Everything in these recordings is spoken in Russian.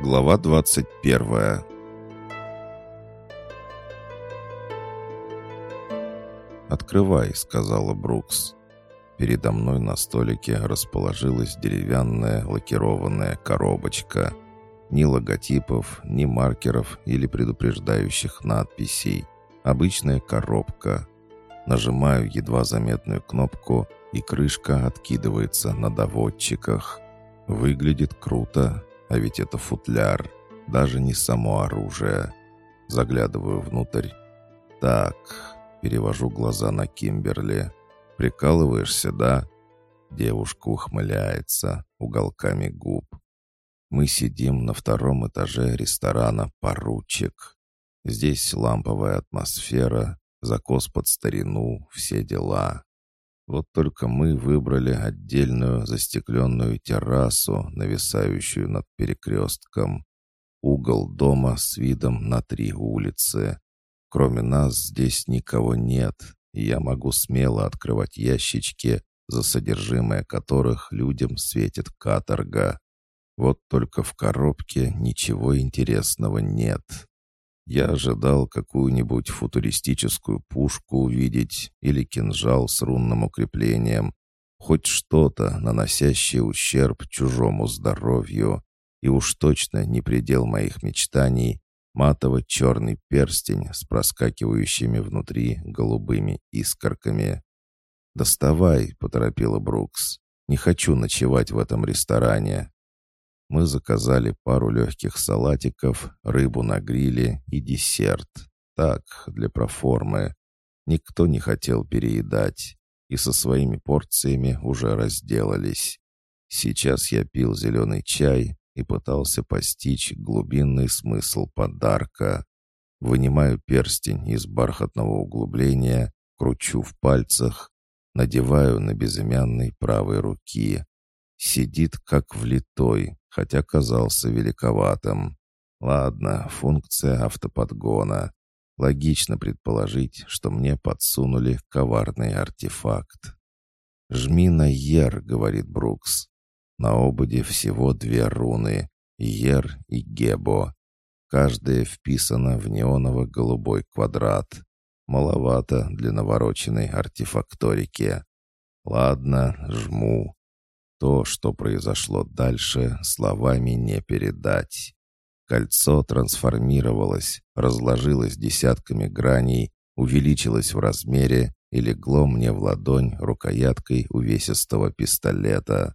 Глава 21 «Открывай», — сказала Брукс. Передо мной на столике расположилась деревянная лакированная коробочка. Ни логотипов, ни маркеров или предупреждающих надписей. Обычная коробка. Нажимаю едва заметную кнопку, и крышка откидывается на доводчиках. Выглядит круто, а ведь это футляр, даже не само оружие. Заглядываю внутрь. Так, перевожу глаза на Кимберли. Прикалываешься, да? Девушка ухмыляется уголками губ. Мы сидим на втором этаже ресторана «Поручик». Здесь ламповая атмосфера, закос под старину, все дела. Вот только мы выбрали отдельную застекленную террасу, нависающую над перекрестком. Угол дома с видом на три улицы. Кроме нас здесь никого нет, и я могу смело открывать ящички, за содержимое которых людям светит каторга. Вот только в коробке ничего интересного нет. Я ожидал какую-нибудь футуристическую пушку увидеть или кинжал с рунным укреплением, хоть что-то, наносящее ущерб чужому здоровью, и уж точно не предел моих мечтаний матово-черный перстень с проскакивающими внутри голубыми искорками. «Доставай», — поторопила Брукс. «Не хочу ночевать в этом ресторане». Мы заказали пару легких салатиков, рыбу на гриле и десерт. Так, для проформы. Никто не хотел переедать. И со своими порциями уже разделались. Сейчас я пил зеленый чай и пытался постичь глубинный смысл подарка. Вынимаю перстень из бархатного углубления, кручу в пальцах, надеваю на безымянной правой руки. Сидит как влитой, хотя казался великоватым. Ладно, функция автоподгона. Логично предположить, что мне подсунули коварный артефакт. «Жми на Ер», — говорит Брукс. На ободе всего две руны — Ер и Гебо. Каждая вписана в неоново-голубой квадрат. Маловато для навороченной артефакторики. Ладно, жму. То, что произошло дальше, словами не передать. Кольцо трансформировалось, разложилось десятками граней, увеличилось в размере и легло мне в ладонь рукояткой увесистого пистолета.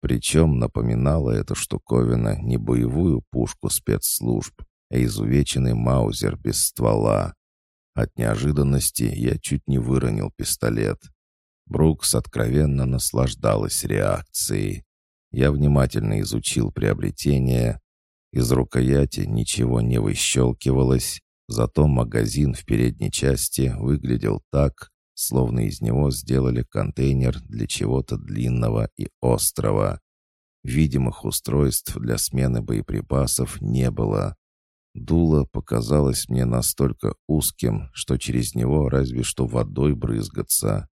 Причем напоминала эта штуковина не боевую пушку спецслужб, а изувеченный маузер без ствола. От неожиданности я чуть не выронил пистолет. Брукс откровенно наслаждалась реакцией. Я внимательно изучил приобретение. Из рукояти ничего не выщелкивалось, зато магазин в передней части выглядел так, словно из него сделали контейнер для чего-то длинного и острого. Видимых устройств для смены боеприпасов не было. Дуло показалось мне настолько узким, что через него разве что водой брызгаться.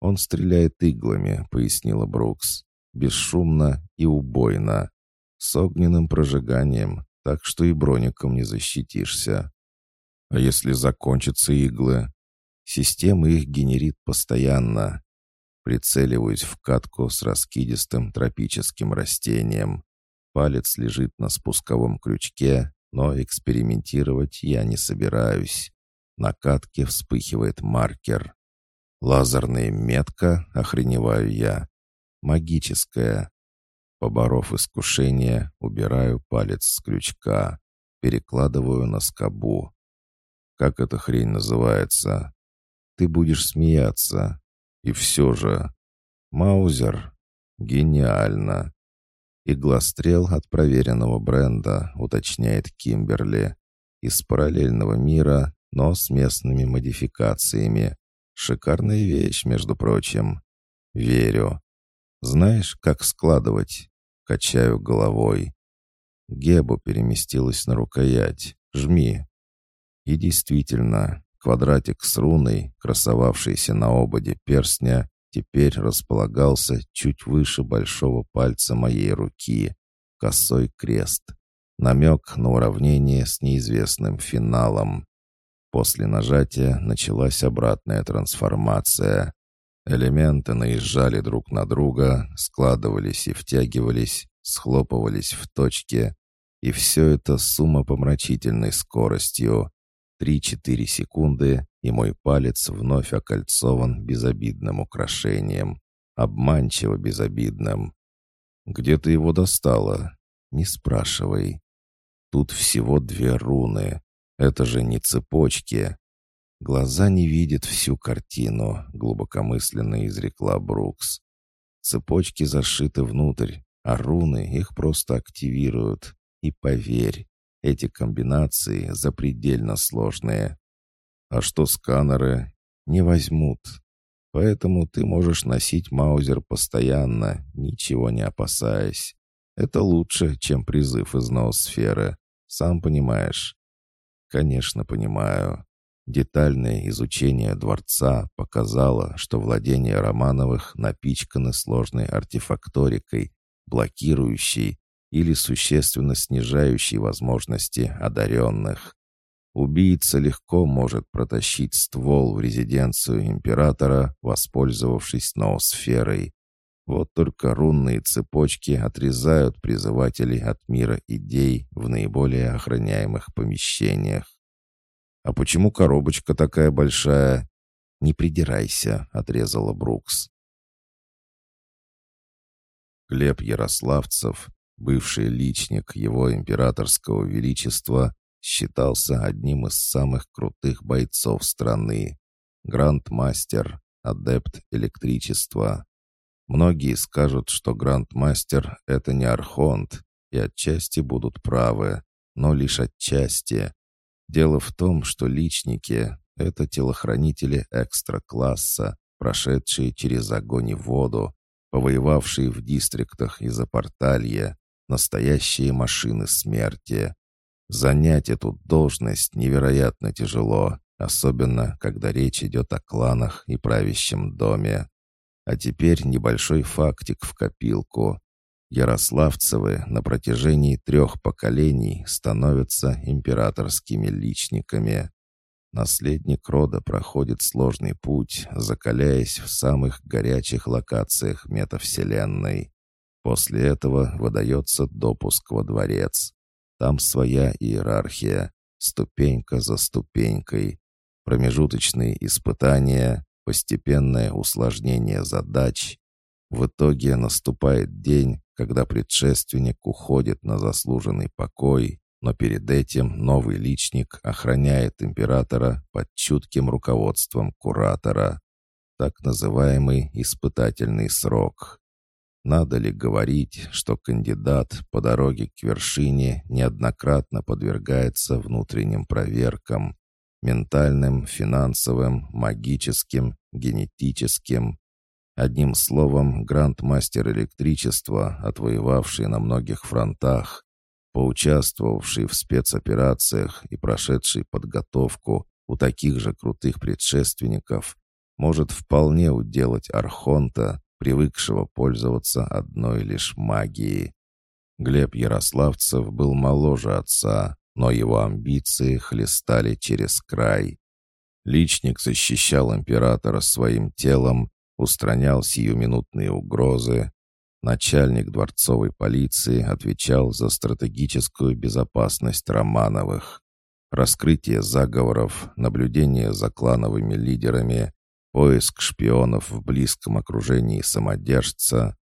«Он стреляет иглами», — пояснила Брукс. «Бесшумно и убойно. С огненным прожиганием, так что и броником не защитишься. А если закончатся иглы? Система их генерит постоянно. Прицеливаюсь в катку с раскидистым тропическим растением. Палец лежит на спусковом крючке, но экспериментировать я не собираюсь. На катке вспыхивает маркер. Лазерная метка, охреневаю я. Магическая. Поборов искушение, убираю палец с крючка. Перекладываю на скобу. Как эта хрень называется? Ты будешь смеяться. И все же. Маузер. Гениально. Иглострел от проверенного бренда, уточняет Кимберли. Из параллельного мира, но с местными модификациями. Шикарная вещь, между прочим. Верю. Знаешь, как складывать? Качаю головой. Гебу переместилась на рукоять. Жми. И действительно, квадратик с руной, красовавшийся на ободе перстня, теперь располагался чуть выше большого пальца моей руки. Косой крест. Намек на уравнение с неизвестным финалом. После нажатия началась обратная трансформация. Элементы наезжали друг на друга, складывались и втягивались, схлопывались в точке, и все это с умопомрачительной скоростью. Три-четыре секунды, и мой палец вновь окольцован безобидным украшением. Обманчиво безобидным. «Где ты его достала?» «Не спрашивай. Тут всего две руны. Это же не цепочки. Глаза не видят всю картину», — глубокомысленно изрекла Брукс. «Цепочки зашиты внутрь, а руны их просто активируют. И поверь, эти комбинации запредельно сложные. А что сканеры? Не возьмут. Поэтому ты можешь носить маузер постоянно, ничего не опасаясь. Это лучше, чем призыв из ноосферы. Сам понимаешь. Конечно, понимаю. Детальное изучение дворца показало, что владения Романовых напичканы сложной артефакторикой, блокирующей или существенно снижающей возможности одаренных. Убийца легко может протащить ствол в резиденцию императора, воспользовавшись ноосферой. Вот только рунные цепочки отрезают призывателей от мира идей в наиболее охраняемых помещениях. «А почему коробочка такая большая?» «Не придирайся», — отрезала Брукс. Глеб Ярославцев бывший личник его императорского величества, считался одним из самых крутых бойцов страны. Грандмастер, адепт электричества. Многие скажут, что грандмастер — это не архонт, и отчасти будут правы, но лишь отчасти. Дело в том, что личники — это телохранители экстра-класса, прошедшие через огонь и воду, повоевавшие в дистриктах из-за порталья, настоящие машины смерти. Занять эту должность невероятно тяжело, особенно когда речь идет о кланах и правящем доме. А теперь небольшой фактик в копилку. Ярославцевы на протяжении трех поколений становятся императорскими личниками. Наследник рода проходит сложный путь, закаляясь в самых горячих локациях метавселенной. После этого выдается допуск во дворец. Там своя иерархия, ступенька за ступенькой, промежуточные испытания, постепенное усложнение задач. В итоге наступает день, когда предшественник уходит на заслуженный покой, но перед этим новый личник охраняет императора под чутким руководством куратора. Так называемый испытательный срок. Надо ли говорить, что кандидат по дороге к вершине неоднократно подвергается внутренним проверкам, ментальным, финансовым, магическим, генетическим. Одним словом, грандмастер электричества, отвоевавший на многих фронтах, поучаствовавший в спецоперациях и прошедший подготовку у таких же крутых предшественников, может вполне уделать Архонта, привыкшего пользоваться одной лишь магией. Глеб Ярославцев был моложе отца, но его амбиции хлестали через край. Личник защищал императора своим телом, устранял сиюминутные угрозы. Начальник дворцовой полиции отвечал за стратегическую безопасность Романовых. Раскрытие заговоров, наблюдение за клановыми лидерами, поиск шпионов в близком окружении самодержца.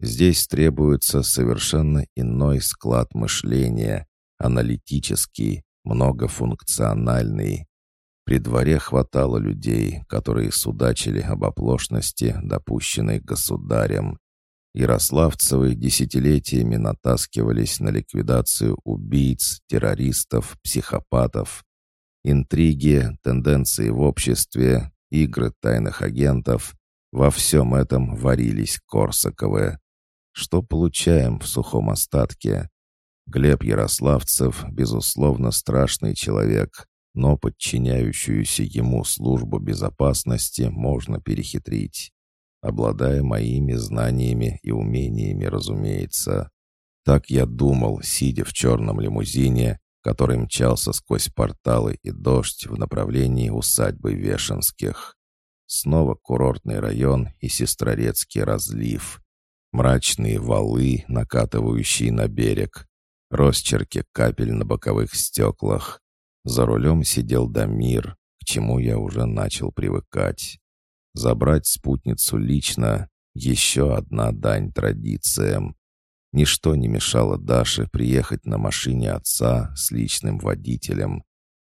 Здесь требуется совершенно иной склад мышления, аналитический, многофункциональный. При дворе хватало людей, которые судачили об оплошности, допущенной государем. Ярославцевы десятилетиями натаскивались на ликвидацию убийц, террористов, психопатов. Интриги, тенденции в обществе, игры тайных агентов. Во всем этом варились Корсаковы. Что получаем в сухом остатке? Глеб Ярославцев, безусловно, страшный человек, но подчиняющуюся ему службу безопасности можно перехитрить. Обладая моими знаниями и умениями, разумеется. Так я думал, сидя в черном лимузине, который мчался сквозь порталы и дождь в направлении усадьбы Вешенских. Снова курортный район и Сестрорецкий разлив. Мрачные валы, накатывающие на берег. Росчерки капель на боковых стеклах. За рулем сидел Дамир, к чему я уже начал привыкать. Забрать спутницу лично — еще одна дань традициям. Ничто не мешало Даше приехать на машине отца с личным водителем.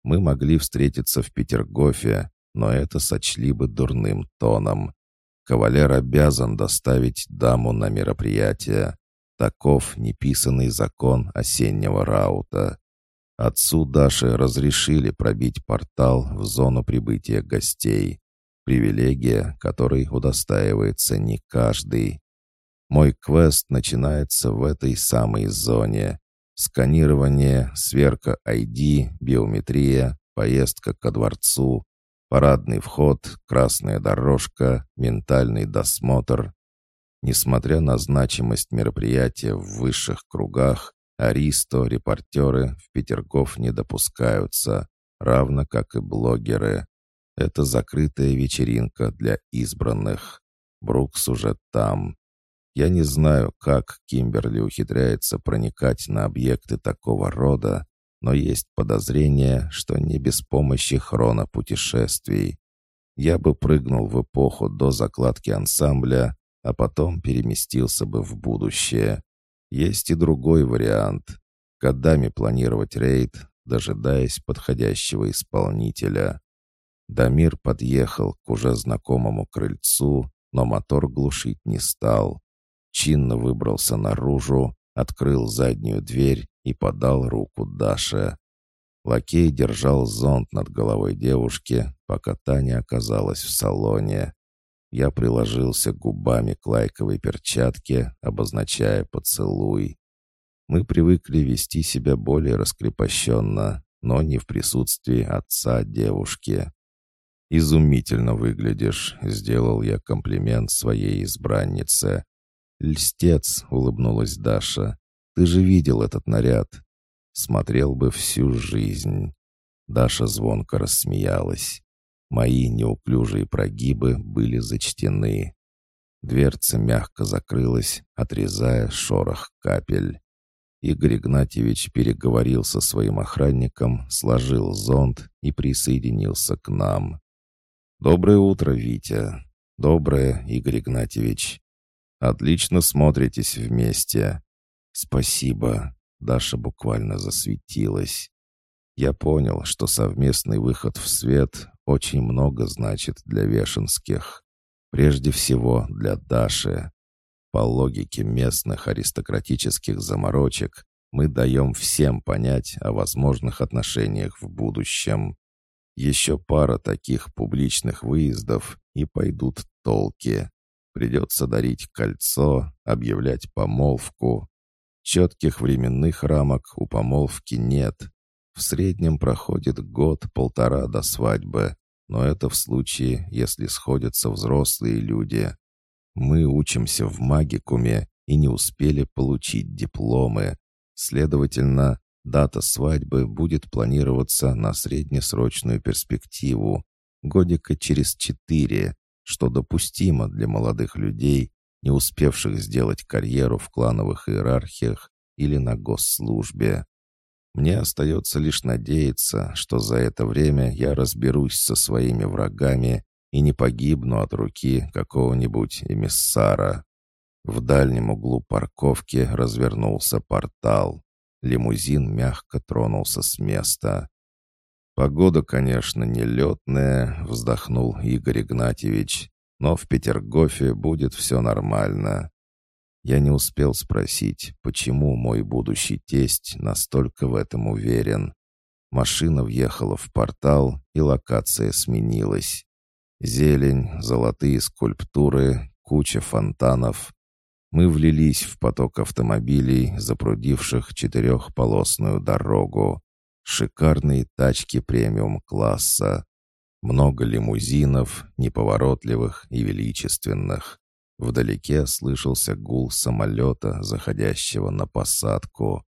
Мы могли встретиться в Петергофе, но это сочли бы дурным тоном. Кавалер обязан доставить даму на мероприятие. Таков неписанный закон осеннего раута. Отцу Даши разрешили пробить портал в зону прибытия гостей. Привилегия, которой удостаивается не каждый. Мой квест начинается в этой самой зоне. Сканирование, сверка ID, биометрия, поездка ко дворцу, парадный вход, красная дорожка, ментальный досмотр. Несмотря на значимость мероприятия в высших кругах, Аристо, репортеры в Петергоф не допускаются, равно как и блогеры. Это закрытая вечеринка для избранных. Брукс уже там. Я не знаю, как Кимберли ухитряется проникать на объекты такого рода, но есть подозрение, что не без помощи хронопутешествий. Я бы прыгнул в эпоху до закладки ансамбля, а потом переместился бы в будущее. Есть и другой вариант. Годами планировать рейд, дожидаясь подходящего исполнителя. Дамир подъехал к уже знакомому крыльцу, но мотор глушить не стал чинно выбрался наружу, открыл заднюю дверь и подал руку Даше. Лакей держал зонт над головой девушки, пока та не оказалась в салоне. Я приложился губами к лайковой перчатке, обозначая поцелуй. Мы привыкли вести себя более раскрепощенно, но не в присутствии отца девушки. «Изумительно выглядишь», — сделал я комплимент своей избраннице. «Льстец», — улыбнулась Даша. «Ты же видел этот наряд. Смотрел бы всю жизнь». Даша звонко рассмеялась. Мои неуклюжие прогибы были зачтены. Дверца мягко закрылась, отрезая шорох капель. Игорь Игнатьевич переговорил со своим охранником, сложил зонт и присоединился к нам. «Доброе утро, Витя!» «Доброе, Игорь Игнатьевич!» Отлично смотритесь вместе. Спасибо. Даша буквально засветилась. Я понял, что совместный выход в свет очень много значит для Вешенских. Прежде всего для Даши. По логике местных аристократических заморочек мы даем всем понять о возможных отношениях в будущем. Еще пара таких публичных выездов, и пойдут толки. Придется дарить кольцо, объявлять помолвку. Четких временных рамок у помолвки нет. В среднем проходит год-полтора до свадьбы, но это в случае, если сходятся взрослые люди. Мы учимся в магикуме и не успели получить дипломы. Следовательно, дата свадьбы будет планироваться на среднесрочную перспективу, годика через четыре, что допустимо для молодых людей, не успевших сделать карьеру в клановых иерархиях или на госслужбе. Мне остается лишь надеяться, что за это время я разберусь со своими врагами и не погибну от руки какого-нибудь эмиссара. В дальнем углу парковки развернулся портал. Лимузин мягко тронулся с места. «Погода, конечно, нелетная», — вздохнул Игорь Игнатьевич, «но в Петергофе будет все нормально». Я не успел спросить, почему мой будущий тесть настолько в этом уверен. Машина въехала в портал, и локация сменилась. Зелень, золотые скульптуры, куча фонтанов. Мы влились в поток автомобилей, запрудивших четырехполосную дорогу. Шикарные тачки премиум-класса. Много лимузинов, неповоротливых и величественных. Вдалеке слышался гул самолета, заходящего на посадку.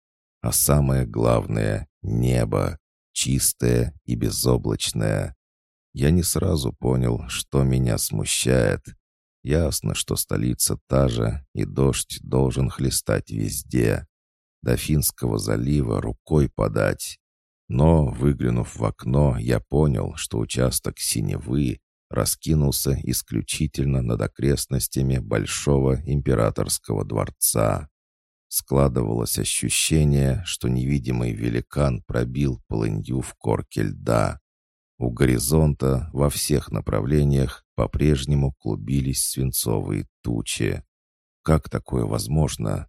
А самое главное — небо, чистое и безоблачное. Я не сразу понял, что меня смущает. Ясно, что столица та же, и дождь должен хлестать везде. До Финского залива рукой подать. Но, выглянув в окно, я понял, что участок синевы раскинулся исключительно над окрестностями Большого императорского дворца. Складывалось ощущение, что невидимый великан пробил полынью в корке льда. У горизонта во всех направлениях по-прежнему клубились свинцовые тучи. Как такое возможно?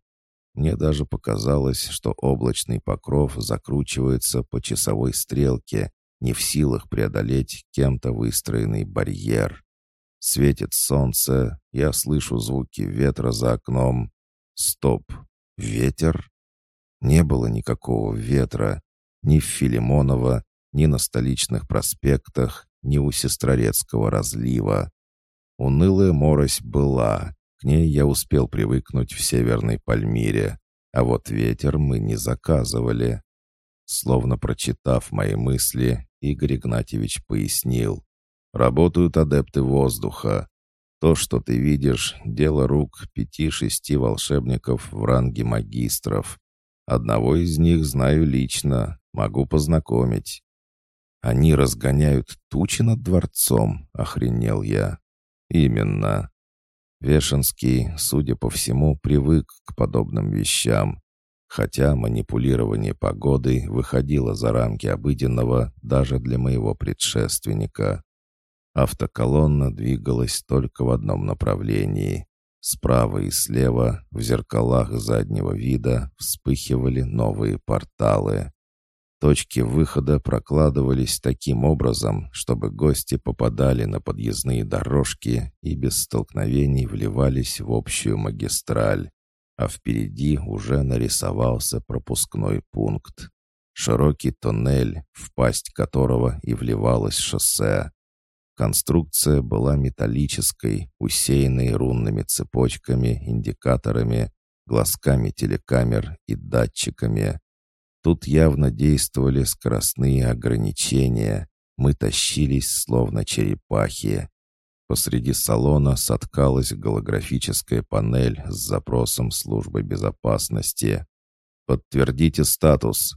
Мне даже показалось, что облачный покров закручивается по часовой стрелке, не в силах преодолеть кем-то выстроенный барьер. Светит солнце, я слышу звуки ветра за окном. Стоп! Ветер? Не было никакого ветра. Ни в Филимоново, ни на столичных проспектах, ни у Сестрорецкого разлива. Унылая морось была, к ней я успел привыкнуть в Северной Пальмире, а вот ветер мы не заказывали. Словно прочитав мои мысли, Игорь Игнатьевич пояснил. «Работают адепты воздуха. То, что ты видишь, дело рук пяти-шести волшебников в ранге магистров. Одного из них знаю лично, могу познакомить. «Они разгоняют тучи над дворцом», — охренел я. «Именно». Вешенский, судя по всему, привык к подобным вещам, хотя манипулирование погодой выходило за рамки обыденного даже для моего предшественника. Автоколонна двигалась только в одном направлении. Справа и слева, в зеркалах заднего вида, вспыхивали новые порталы. Точки выхода прокладывались таким образом, чтобы гости попадали на подъездные дорожки и без столкновений вливались в общую магистраль. А впереди уже нарисовался пропускной пункт. Широкий тоннель, в пасть которого и вливалось шоссе. Конструкция была металлической, усеянной рунными цепочками, индикаторами, глазками телекамер и датчиками. Тут явно действовали скоростные ограничения. Мы тащились, словно черепахи. Посреди салона соткалась голографическая панель с запросом службы безопасности. «Подтвердите статус».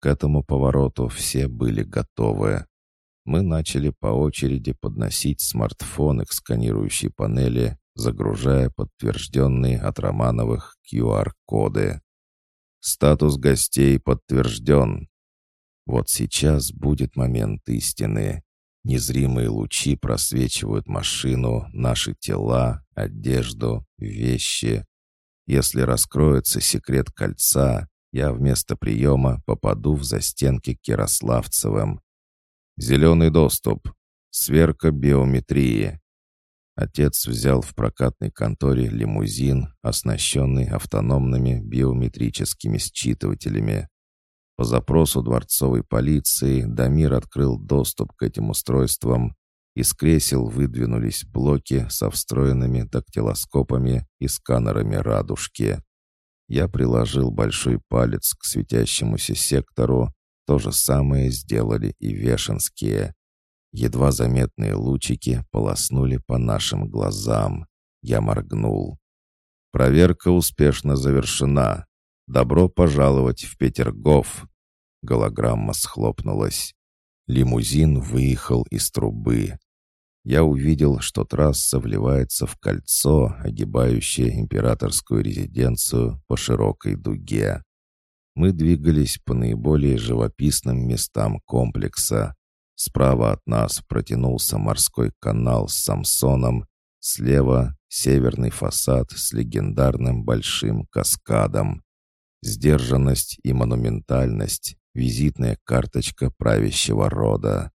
К этому повороту все были готовы. Мы начали по очереди подносить смартфоны к сканирующей панели, загружая подтвержденные от Романовых QR-коды. Статус гостей подтвержден. Вот сейчас будет момент истины. Незримые лучи просвечивают машину, наши тела, одежду, вещи. Если раскроется секрет кольца, я вместо приема попаду в застенки к Ярославцевым. Зеленый доступ. Сверка биометрии. Отец взял в прокатной конторе лимузин, оснащенный автономными биометрическими считывателями. По запросу дворцовой полиции Дамир открыл доступ к этим устройствам. Из кресел выдвинулись блоки со встроенными дактилоскопами и сканерами радужки. Я приложил большой палец к светящемуся сектору. То же самое сделали и вешенские. Едва заметные лучики полоснули по нашим глазам. Я моргнул. «Проверка успешно завершена. Добро пожаловать в Петергоф!» Голограмма схлопнулась. Лимузин выехал из трубы. Я увидел, что трасса вливается в кольцо, огибающее императорскую резиденцию по широкой дуге. Мы двигались по наиболее живописным местам комплекса, Справа от нас протянулся морской канал с Самсоном, слева — северный фасад с легендарным большим каскадом. Сдержанность и монументальность — визитная карточка правящего рода.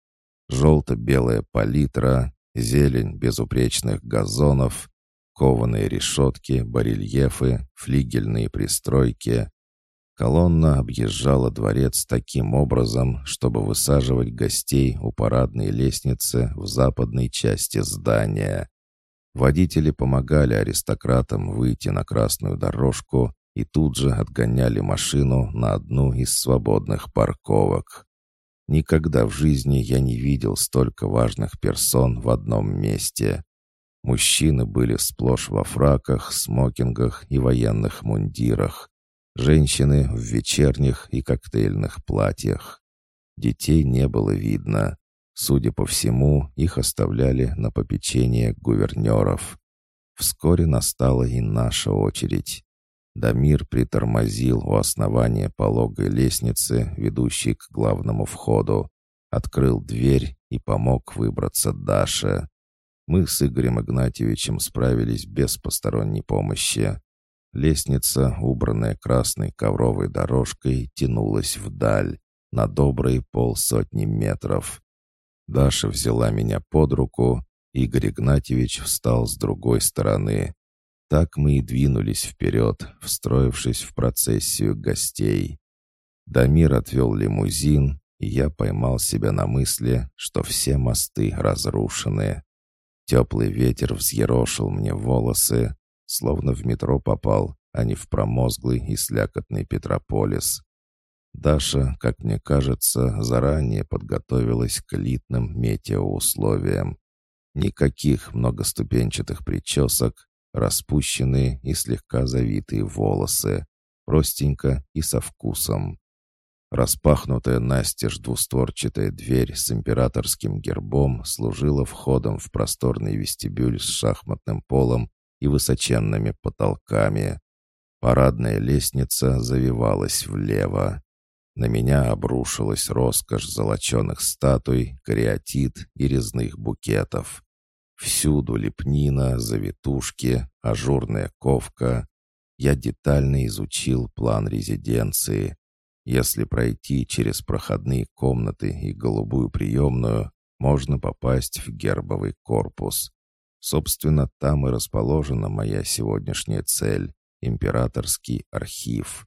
Желто-белая палитра, зелень безупречных газонов, кованые решетки, барельефы, флигельные пристройки, Колонна объезжала дворец таким образом, чтобы высаживать гостей у парадной лестницы в западной части здания. Водители помогали аристократам выйти на красную дорожку и тут же отгоняли машину на одну из свободных парковок. Никогда в жизни я не видел столько важных персон в одном месте. Мужчины были сплошь во фраках, смокингах и военных мундирах. Женщины в вечерних и коктейльных платьях. Детей не было видно. Судя по всему, их оставляли на попечение гувернеров. Вскоре настала и наша очередь. Дамир притормозил у основания пологой лестницы, ведущей к главному входу, открыл дверь и помог выбраться Даше. Мы с Игорем Игнатьевичем справились без посторонней помощи. Лестница, убранная красной ковровой дорожкой, тянулась вдаль, на добрые полсотни метров. Даша взяла меня под руку, Игорь Игнатьевич встал с другой стороны. Так мы и двинулись вперед, встроившись в процессию гостей. Дамир отвел лимузин, и я поймал себя на мысли, что все мосты разрушены. Теплый ветер взъерошил мне волосы, словно в метро попал, а не в промозглый и слякотный Петрополис. Даша, как мне кажется, заранее подготовилась к элитным метеоусловиям. Никаких многоступенчатых причесок, распущенные и слегка завитые волосы, простенько и со вкусом. Распахнутая настежь двустворчатая дверь с императорским гербом служила входом в просторный вестибюль с шахматным полом и высоченными потолками. Парадная лестница завивалась влево. На меня обрушилась роскошь золоченых статуй, кариатид и резных букетов. Всюду лепнина, завитушки, ажурная ковка. Я детально изучил план резиденции. Если пройти через проходные комнаты и голубую приемную, можно попасть в гербовый корпус. Собственно, там и расположена моя сегодняшняя цель — императорский архив.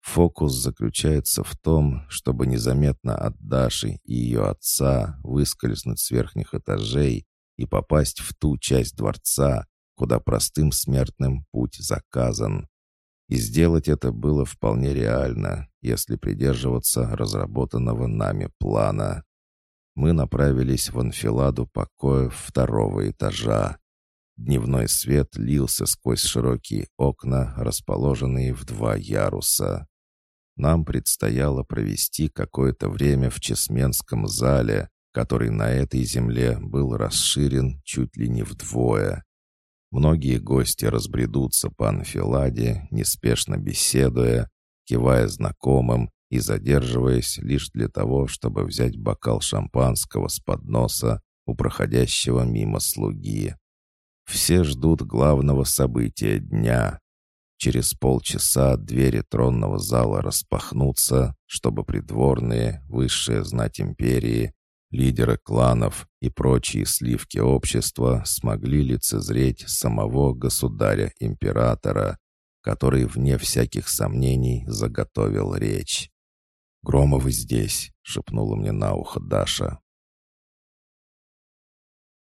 Фокус заключается в том, чтобы незаметно от Даши и ее отца выскользнуть с верхних этажей и попасть в ту часть дворца, куда простым смертным путь заказан. И сделать это было вполне реально, если придерживаться разработанного нами плана. Мы направились в анфиладу покоев второго этажа. Дневной свет лился сквозь широкие окна, расположенные в два яруса. Нам предстояло провести какое-то время в Чесменском зале, который на этой земле был расширен чуть ли не вдвое. Многие гости разбредутся по анфиладе, неспешно беседуя, кивая знакомым и задерживаясь лишь для того, чтобы взять бокал шампанского с подноса у проходящего мимо слуги. Все ждут главного события дня Через полчаса двери тронного зала распахнутся, чтобы придворные, высшая знать империи, лидеры кланов и прочие сливки общества смогли лицезреть самого государя-императора, который, вне всяких сомнений, заготовил речь. «Громовы здесь», — шепнула мне на ухо Даша.